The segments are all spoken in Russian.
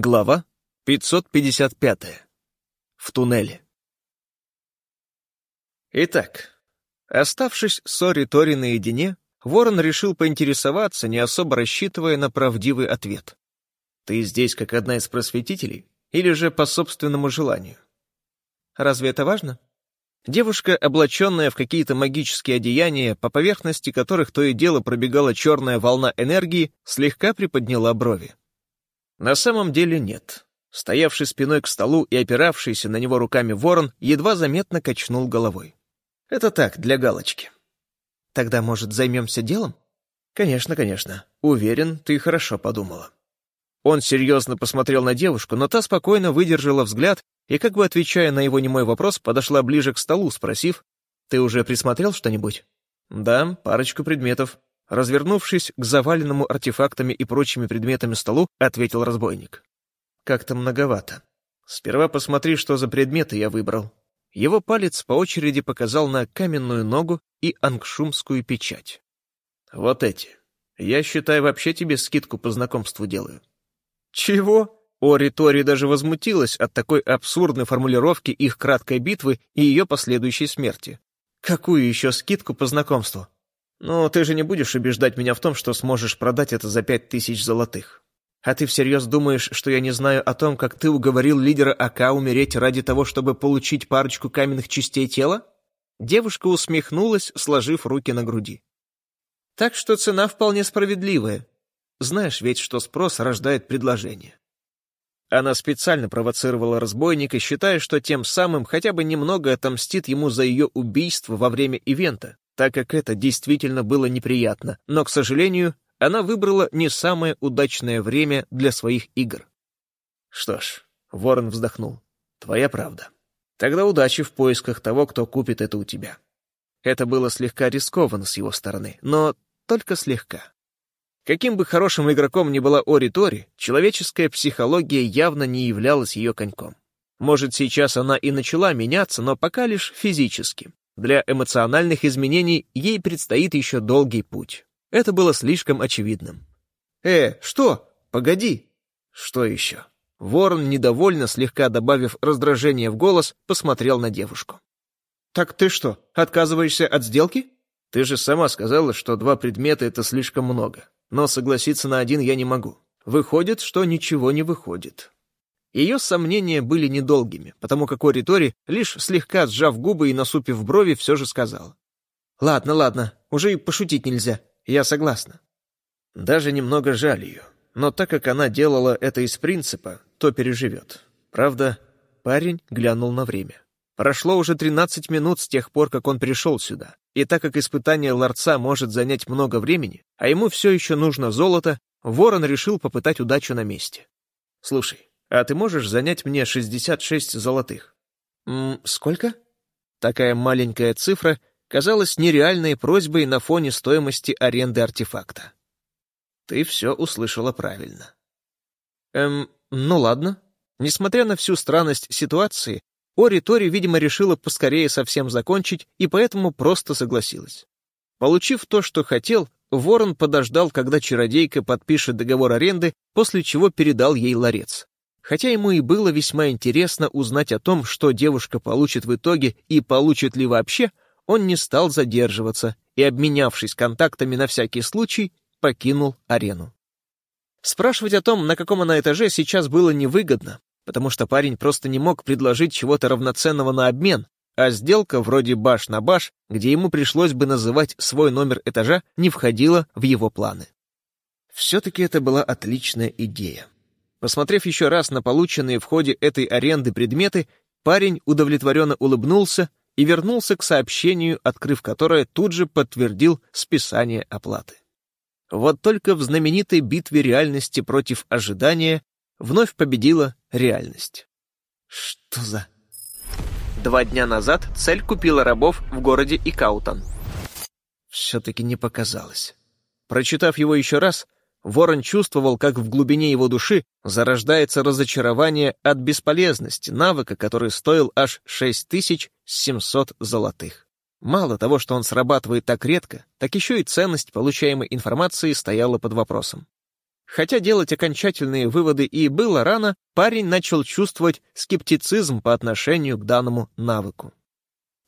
Глава 555. В туннеле. Итак, оставшись с Ори Тори наедине, Ворон решил поинтересоваться, не особо рассчитывая на правдивый ответ. «Ты здесь как одна из просветителей? Или же по собственному желанию?» «Разве это важно?» Девушка, облаченная в какие-то магические одеяния, по поверхности которых то и дело пробегала черная волна энергии, слегка приподняла брови. На самом деле нет. Стоявший спиной к столу и опиравшийся на него руками ворон едва заметно качнул головой. Это так, для галочки. Тогда, может, займемся делом? Конечно, конечно. Уверен, ты хорошо подумала. Он серьезно посмотрел на девушку, но та спокойно выдержала взгляд и, как бы отвечая на его немой вопрос, подошла ближе к столу, спросив, «Ты уже присмотрел что-нибудь?» «Да, парочку предметов», Развернувшись к заваленному артефактами и прочими предметами столу, ответил разбойник. «Как-то многовато. Сперва посмотри, что за предметы я выбрал». Его палец по очереди показал на каменную ногу и ангшумскую печать. «Вот эти. Я, считай, вообще тебе скидку по знакомству делаю». «Чего?» Ори Тори даже возмутилась от такой абсурдной формулировки их краткой битвы и ее последующей смерти. «Какую еще скидку по знакомству?» Но ты же не будешь убеждать меня в том, что сможешь продать это за пять тысяч золотых. А ты всерьез думаешь, что я не знаю о том, как ты уговорил лидера АК умереть ради того, чтобы получить парочку каменных частей тела? Девушка усмехнулась, сложив руки на груди. Так что цена вполне справедливая. Знаешь ведь, что спрос рождает предложение. Она специально провоцировала разбойника, считая, что тем самым хотя бы немного отомстит ему за ее убийство во время ивента, так как это действительно было неприятно, но, к сожалению, она выбрала не самое удачное время для своих игр. Что ж, Ворон вздохнул. Твоя правда. Тогда удачи в поисках того, кто купит это у тебя. Это было слегка рискованно с его стороны, но только слегка. Каким бы хорошим игроком ни была Ори Тори, человеческая психология явно не являлась ее коньком. Может, сейчас она и начала меняться, но пока лишь физически. Для эмоциональных изменений ей предстоит еще долгий путь. Это было слишком очевидным. «Э, что? Погоди!» «Что еще?» Ворон, недовольно, слегка добавив раздражение в голос, посмотрел на девушку. «Так ты что, отказываешься от сделки?» «Ты же сама сказала, что два предмета — это слишком много. Но согласиться на один я не могу. Выходит, что ничего не выходит. Ее сомнения были недолгими, потому как Оритори, лишь слегка сжав губы и насупив брови, все же сказал. «Ладно, ладно, уже и пошутить нельзя, я согласна». Даже немного жаль ее, но так как она делала это из принципа, то переживет. Правда, парень глянул на время. Прошло уже 13 минут с тех пор, как он пришел сюда, и так как испытание ларца может занять много времени, а ему все еще нужно золото, Ворон решил попытать удачу на месте. «Слушай, а ты можешь занять мне 66 золотых?» «М сколько?» Такая маленькая цифра казалась нереальной просьбой на фоне стоимости аренды артефакта. Ты все услышала правильно. Эм, ну ладно. Несмотря на всю странность ситуации, Ори Тори, видимо, решила поскорее совсем закончить и поэтому просто согласилась. Получив то, что хотел, Ворон подождал, когда чародейка подпишет договор аренды, после чего передал ей ларец. Хотя ему и было весьма интересно узнать о том, что девушка получит в итоге и получит ли вообще, он не стал задерживаться и, обменявшись контактами на всякий случай, покинул арену. Спрашивать о том, на каком она этаже, сейчас было невыгодно, потому что парень просто не мог предложить чего-то равноценного на обмен, а сделка вроде баш на баш, где ему пришлось бы называть свой номер этажа, не входила в его планы. Все-таки это была отличная идея. Посмотрев еще раз на полученные в ходе этой аренды предметы, парень удовлетворенно улыбнулся и вернулся к сообщению, открыв которое тут же подтвердил списание оплаты. Вот только в знаменитой битве реальности против ожидания вновь победила реальность. Что за... Два дня назад цель купила рабов в городе Икаутан. Все-таки не показалось. Прочитав его еще раз, Ворон чувствовал, как в глубине его души зарождается разочарование от бесполезности навыка, который стоил аж 6700 золотых. Мало того, что он срабатывает так редко, так еще и ценность получаемой информации стояла под вопросом. Хотя делать окончательные выводы и было рано, парень начал чувствовать скептицизм по отношению к данному навыку.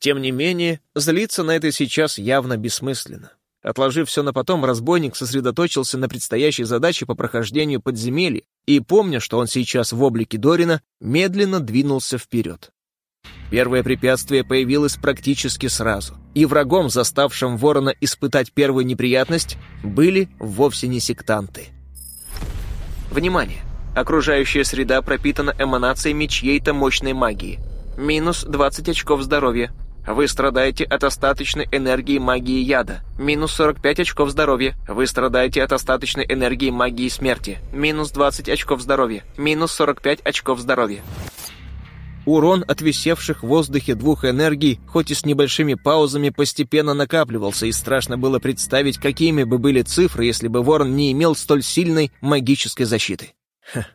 Тем не менее, злиться на это сейчас явно бессмысленно. Отложив все на потом, разбойник сосредоточился на предстоящей задаче по прохождению подземелья и, помня, что он сейчас в облике Дорина, медленно двинулся вперед. Первое препятствие появилось практически сразу, и врагом, заставшим ворона испытать первую неприятность, были вовсе не сектанты. Внимание! Окружающая среда пропитана эманациями чьей-то мощной магии. Минус 20 очков здоровья. Вы страдаете от остаточной энергии магии яда. Минус 45 очков здоровья. Вы страдаете от остаточной энергии магии смерти. Минус 20 очков здоровья. Минус 45 очков здоровья. Урон от висевших в воздухе двух энергий, хоть и с небольшими паузами, постепенно накапливался, и страшно было представить, какими бы были цифры, если бы Ворон не имел столь сильной магической защиты. Ха.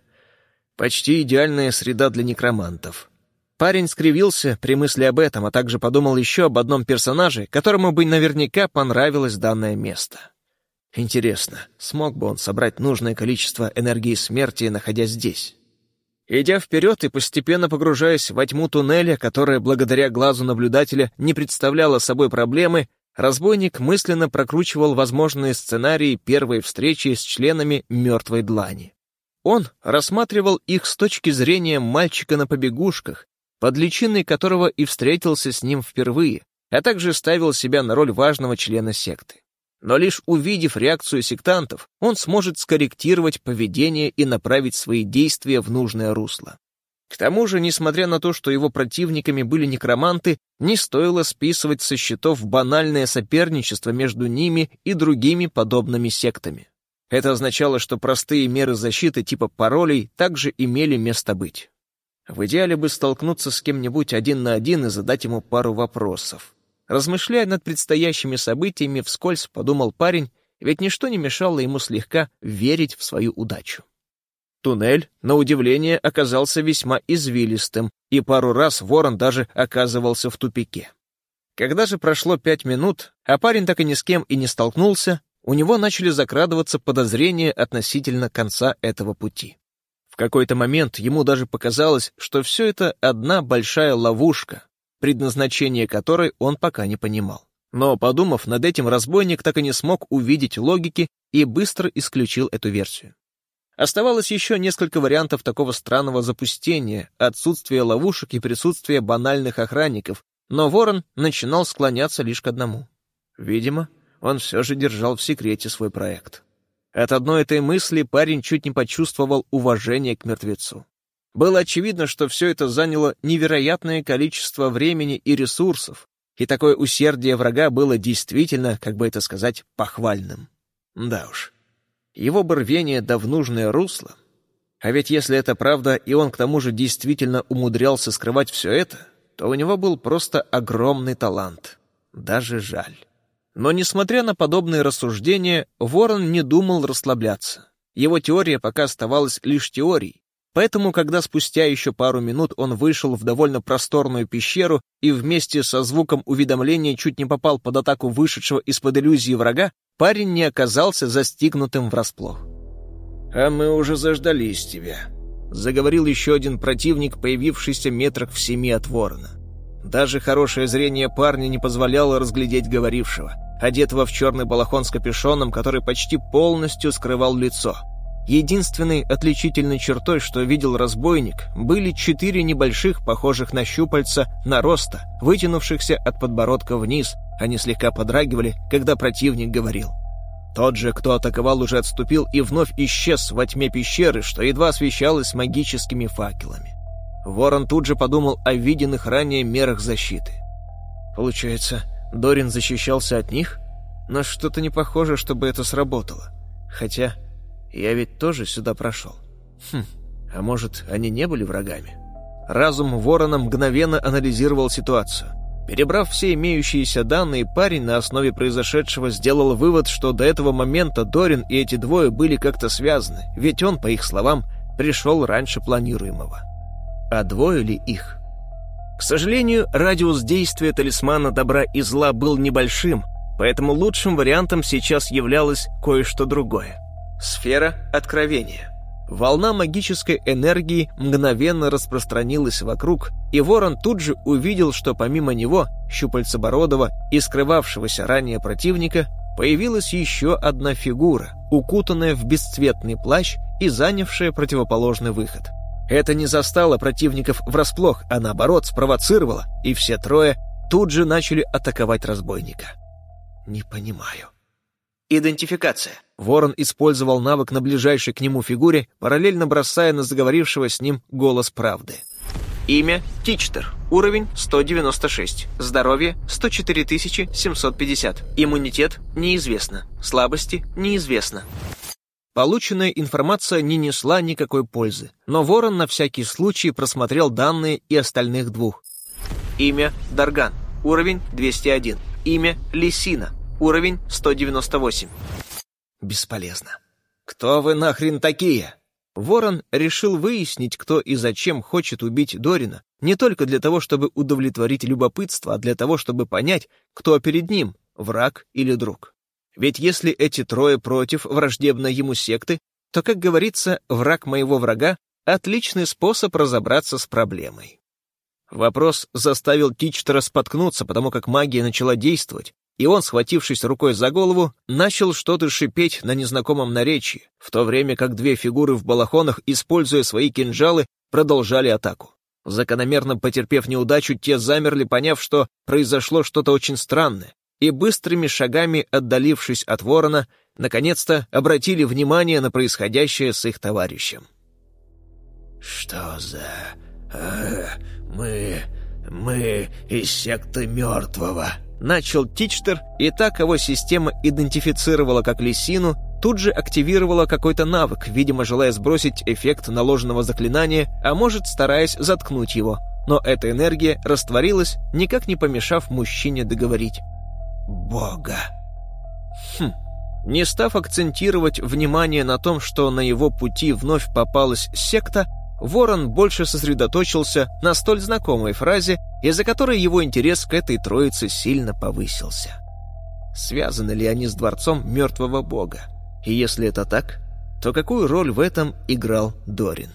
Почти идеальная среда для некромантов. Парень скривился при мысли об этом, а также подумал еще об одном персонаже, которому бы наверняка понравилось данное место. Интересно, смог бы он собрать нужное количество энергии смерти, находясь здесь? Идя вперед и постепенно погружаясь во тьму туннеля, которая благодаря глазу наблюдателя не представляла собой проблемы, разбойник мысленно прокручивал возможные сценарии первой встречи с членами мертвой длани. Он рассматривал их с точки зрения мальчика на побегушках, под личиной которого и встретился с ним впервые, а также ставил себя на роль важного члена секты но лишь увидев реакцию сектантов, он сможет скорректировать поведение и направить свои действия в нужное русло. К тому же, несмотря на то, что его противниками были некроманты, не стоило списывать со счетов банальное соперничество между ними и другими подобными сектами. Это означало, что простые меры защиты типа паролей также имели место быть. В идеале бы столкнуться с кем-нибудь один на один и задать ему пару вопросов. Размышляя над предстоящими событиями, вскользь подумал парень, ведь ничто не мешало ему слегка верить в свою удачу. Туннель, на удивление, оказался весьма извилистым, и пару раз ворон даже оказывался в тупике. Когда же прошло пять минут, а парень так и ни с кем и не столкнулся, у него начали закрадываться подозрения относительно конца этого пути. В какой-то момент ему даже показалось, что все это одна большая ловушка, предназначение которой он пока не понимал. Но, подумав над этим, разбойник так и не смог увидеть логики и быстро исключил эту версию. Оставалось еще несколько вариантов такого странного запустения, отсутствие ловушек и присутствие банальных охранников, но Ворон начинал склоняться лишь к одному. Видимо, он все же держал в секрете свой проект. От одной этой мысли парень чуть не почувствовал уважение к мертвецу. Было очевидно, что все это заняло невероятное количество времени и ресурсов, и такое усердие врага было действительно, как бы это сказать, похвальным. Да уж, его бы рвение да в нужное русло. А ведь если это правда, и он к тому же действительно умудрялся скрывать все это, то у него был просто огромный талант. Даже жаль. Но, несмотря на подобные рассуждения, Ворон не думал расслабляться. Его теория пока оставалась лишь теорией, Поэтому, когда спустя еще пару минут он вышел в довольно просторную пещеру и вместе со звуком уведомления чуть не попал под атаку вышедшего из-под иллюзии врага, парень не оказался застигнутым врасплох. «А мы уже заждались тебя», — заговорил еще один противник, появившийся метрах в семи от ворона. Даже хорошее зрение парня не позволяло разглядеть говорившего, одетого в черный балахон с капюшоном, который почти полностью скрывал лицо — Единственной отличительной чертой, что видел разбойник, были четыре небольших, похожих на щупальца, нароста, вытянувшихся от подбородка вниз. Они слегка подрагивали, когда противник говорил. Тот же, кто атаковал, уже отступил и вновь исчез во тьме пещеры, что едва освещалось магическими факелами. Ворон тут же подумал о виденных ранее мерах защиты. Получается, Дорин защищался от них? Но что-то не похоже, чтобы это сработало. Хотя я ведь тоже сюда прошел. Хм, а может, они не были врагами? Разум ворона мгновенно анализировал ситуацию. Перебрав все имеющиеся данные, парень на основе произошедшего сделал вывод, что до этого момента Дорин и эти двое были как-то связаны, ведь он, по их словам, пришел раньше планируемого. А двое ли их? К сожалению, радиус действия талисмана добра и зла был небольшим, поэтому лучшим вариантом сейчас являлось кое-что другое. Сфера откровения. Волна магической энергии мгновенно распространилась вокруг, и ворон тут же увидел, что помимо него, щупальцебородого и скрывавшегося ранее противника, появилась еще одна фигура, укутанная в бесцветный плащ и занявшая противоположный выход. Это не застало противников врасплох, а наоборот спровоцировало, и все трое тут же начали атаковать разбойника. «Не понимаю», Идентификация. Ворон использовал навык на ближайшей к нему фигуре, параллельно бросая на заговорившего с ним голос правды. Имя – Тичтер. Уровень – 196. Здоровье – 104 750. Иммунитет – неизвестно. Слабости – неизвестно. Полученная информация не несла никакой пользы, но Ворон на всякий случай просмотрел данные и остальных двух. Имя – Дарган. Уровень – 201. Имя – Лисина. Уровень 198. Бесполезно. Кто вы нахрен такие? Ворон решил выяснить, кто и зачем хочет убить Дорина, не только для того, чтобы удовлетворить любопытство, а для того, чтобы понять, кто перед ним, враг или друг. Ведь если эти трое против враждебной ему секты, то, как говорится, враг моего врага — отличный способ разобраться с проблемой. Вопрос заставил Тичтера споткнуться, потому как магия начала действовать, и он, схватившись рукой за голову, начал что-то шипеть на незнакомом наречии, в то время как две фигуры в балахонах, используя свои кинжалы, продолжали атаку. Закономерно потерпев неудачу, те замерли, поняв, что произошло что-то очень странное, и быстрыми шагами, отдалившись от ворона, наконец-то обратили внимание на происходящее с их товарищем. «Что за... А, мы... мы из секты мертвого», Начал Тичтер, и так его система идентифицировала как лисину, тут же активировала какой-то навык, видимо, желая сбросить эффект наложенного заклинания, а может, стараясь заткнуть его. Но эта энергия растворилась, никак не помешав мужчине договорить. «Бога!» Хм. Не став акцентировать внимание на том, что на его пути вновь попалась секта, Ворон больше сосредоточился на столь знакомой фразе, из-за которой его интерес к этой троице сильно повысился. Связаны ли они с дворцом мертвого бога? И если это так, то какую роль в этом играл Дорин?